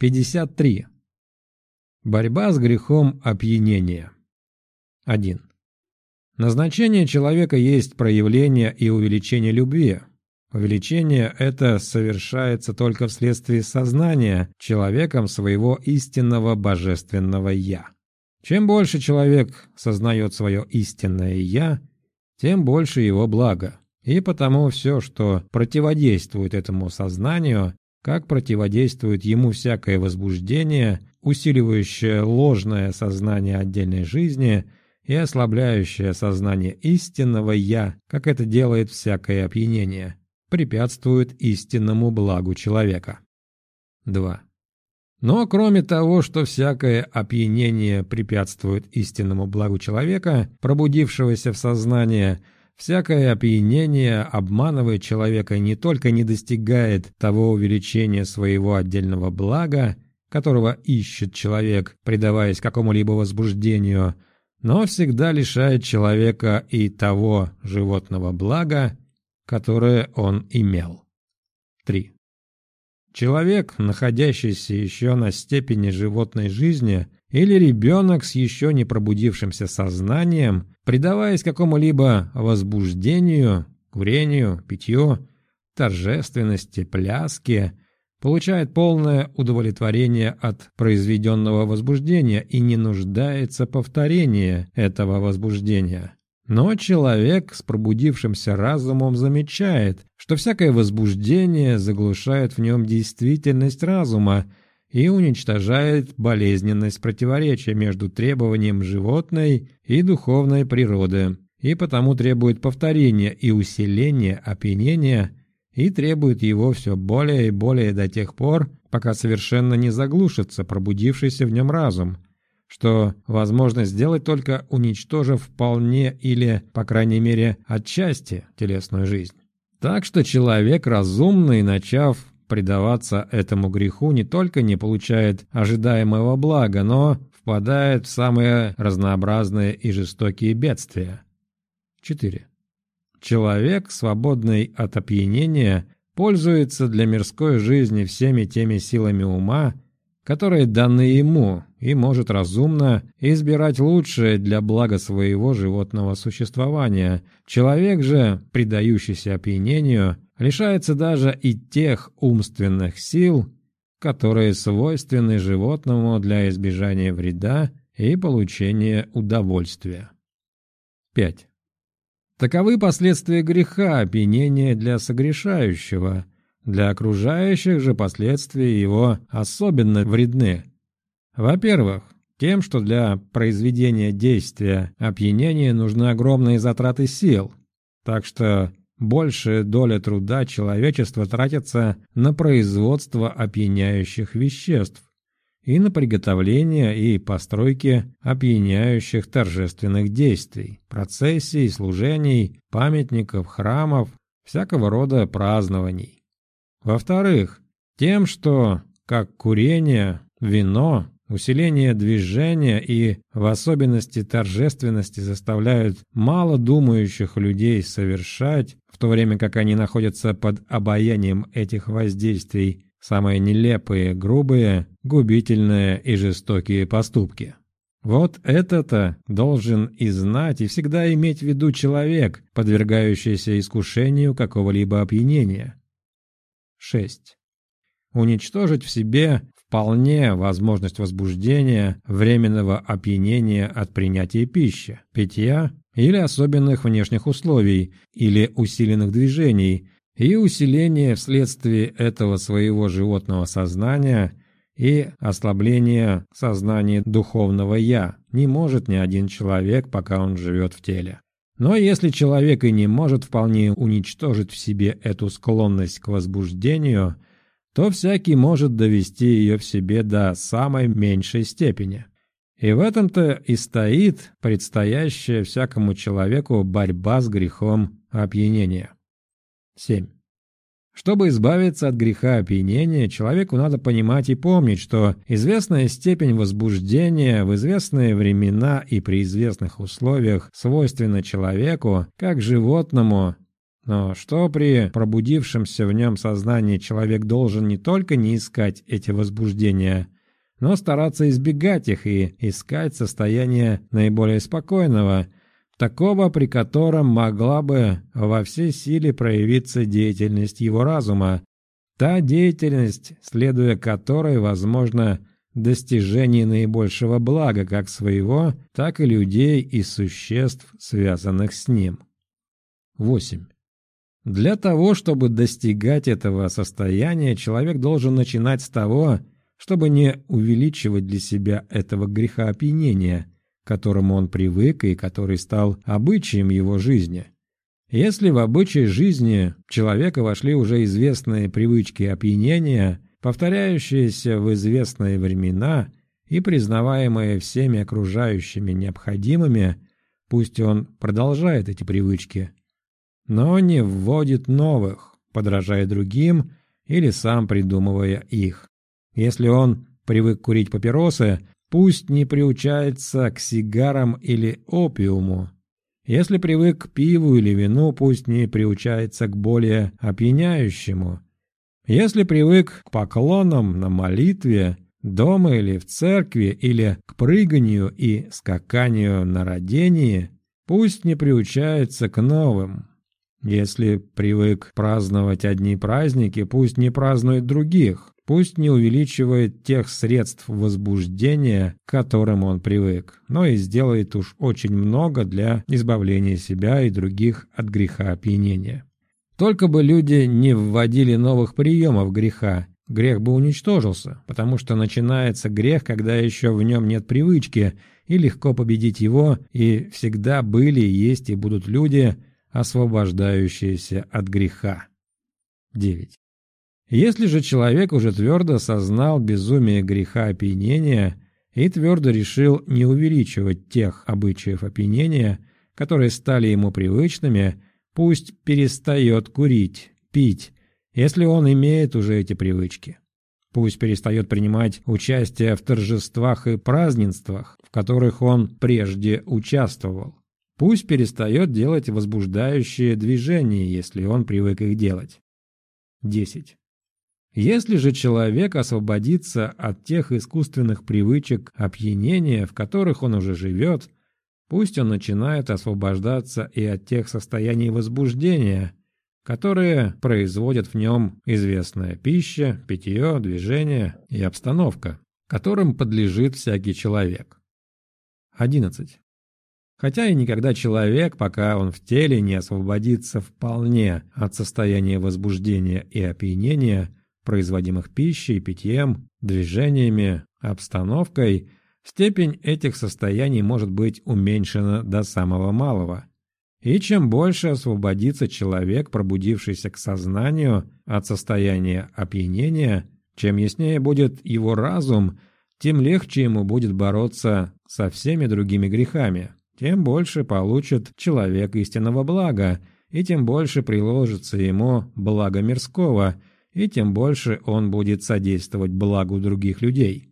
53. Борьба с грехом опьянения. 1. Назначение человека есть проявление и увеличение любви. Увеличение это совершается только вследствие сознания человеком своего истинного божественного «я». Чем больше человек сознает свое истинное «я», тем больше его блага. И потому все, что противодействует этому сознанию, как противодействует ему всякое возбуждение, усиливающее ложное сознание отдельной жизни и ослабляющее сознание истинного «я», как это делает всякое опьянение, препятствует истинному благу человека. 2. Но кроме того, что всякое опьянение препятствует истинному благу человека, пробудившегося в сознание – Всякое опьянение обманывает человека не только не достигает того увеличения своего отдельного блага, которого ищет человек, предаваясь какому-либо возбуждению, но всегда лишает человека и того животного блага, которое он имел. 3. Человек, находящийся еще на степени животной жизни, или ребенок с еще не пробудившимся сознанием, предаваясь какому-либо возбуждению, курению, питью, торжественности, пляске, получает полное удовлетворение от произведенного возбуждения и не нуждается в повторении этого возбуждения. Но человек с пробудившимся разумом замечает, что всякое возбуждение заглушает в нем действительность разума и уничтожает болезненность противоречия между требованием животной и духовной природы, и потому требует повторения и усиления опьянения, и требует его все более и более до тех пор, пока совершенно не заглушится пробудившийся в нем разум, что возможно сделать только уничтожив вполне или, по крайней мере, отчасти телесную жизнь. Так что человек разумный, начав предаваться этому греху не только не получает ожидаемого блага, но впадает в самые разнообразные и жестокие бедствия. 4. Человек, свободный от опьянения, пользуется для мирской жизни всеми теми силами ума, которые даны ему, и может разумно избирать лучшее для блага своего животного существования. Человек же, предающийся опьянению, лишается даже и тех умственных сил, которые свойственны животному для избежания вреда и получения удовольствия. 5. Таковы последствия греха, опьянения для согрешающего. Для окружающих же последствия его особенно вредны. Во-первых, тем, что для произведения действия опьянения нужны огромные затраты сил, так что Большая доля труда человечества тратится на производство опьяняющих веществ и на приготовление и постройки опьяняющих торжественных действий, процессий, служений, памятников, храмов, всякого рода празднований. Во-вторых, тем, что, как курение, вино, Усиление движения и, в особенности торжественности, заставляют мало думающих людей совершать, в то время как они находятся под обаянием этих воздействий, самые нелепые, грубые, губительные и жестокие поступки. Вот это-то должен и знать, и всегда иметь в виду человек, подвергающийся искушению какого-либо опьянения. 6. Уничтожить в себе вполне возможность возбуждения, временного опьянения от принятия пищи, питья или особенных внешних условий, или усиленных движений, и усиление вследствие этого своего животного сознания и ослабление сознания духовного «я» не может ни один человек, пока он живет в теле. Но если человек и не может вполне уничтожить в себе эту склонность к возбуждению – то всякий может довести ее в себе до самой меньшей степени. И в этом-то и стоит предстоящая всякому человеку борьба с грехом опьянения. 7. Чтобы избавиться от греха опьянения, человеку надо понимать и помнить, что известная степень возбуждения в известные времена и при известных условиях свойственна человеку, как животному, Но что при пробудившемся в нем сознании человек должен не только не искать эти возбуждения, но стараться избегать их и искать состояние наиболее спокойного, такого, при котором могла бы во всей силе проявиться деятельность его разума, та деятельность, следуя которой возможно достижение наибольшего блага как своего, так и людей и существ, связанных с ним. 8. Для того, чтобы достигать этого состояния, человек должен начинать с того, чтобы не увеличивать для себя этого греха опьянения, к которому он привык и который стал обычаем его жизни. Если в обычай жизни человека вошли уже известные привычки опьянения, повторяющиеся в известные времена и признаваемые всеми окружающими необходимыми, пусть он продолжает эти привычки, но не вводит новых, подражая другим или сам придумывая их. Если он привык курить папиросы, пусть не приучается к сигарам или опиуму. Если привык к пиву или вину, пусть не приучается к более опьяняющему. Если привык к поклонам на молитве, дома или в церкви, или к прыганию и скаканию на родении, пусть не приучается к новым. Если привык праздновать одни праздники, пусть не празднует других. Пусть не увеличивает тех средств возбуждения, к которым он привык, но и сделает уж очень много для избавления себя и других от греха опьянения. Только бы люди не вводили новых приемов греха, грех бы уничтожился, потому что начинается грех, когда еще в нем нет привычки, и легко победить его, и всегда были, есть и будут люди, освобождающиеся от греха. 9. Если же человек уже твердо осознал безумие греха опьянения и твердо решил не увеличивать тех обычаев опьянения, которые стали ему привычными, пусть перестает курить, пить, если он имеет уже эти привычки. Пусть перестает принимать участие в торжествах и празднествах, в которых он прежде участвовал. Пусть перестает делать возбуждающие движения, если он привык их делать. 10. Если же человек освободится от тех искусственных привычек опьянения, в которых он уже живет, пусть он начинает освобождаться и от тех состояний возбуждения, которые производят в нем известная пища, питье, движение и обстановка, которым подлежит всякий человек. 11. Хотя и никогда человек, пока он в теле не освободится вполне от состояния возбуждения и опьянения, производимых пищей, питьем, движениями, обстановкой, степень этих состояний может быть уменьшена до самого малого. И чем больше освободится человек, пробудившийся к сознанию от состояния опьянения, чем яснее будет его разум, тем легче ему будет бороться со всеми другими грехами, тем больше получит человек истинного блага, и тем больше приложится ему благо мирского – и тем больше он будет содействовать благу других людей.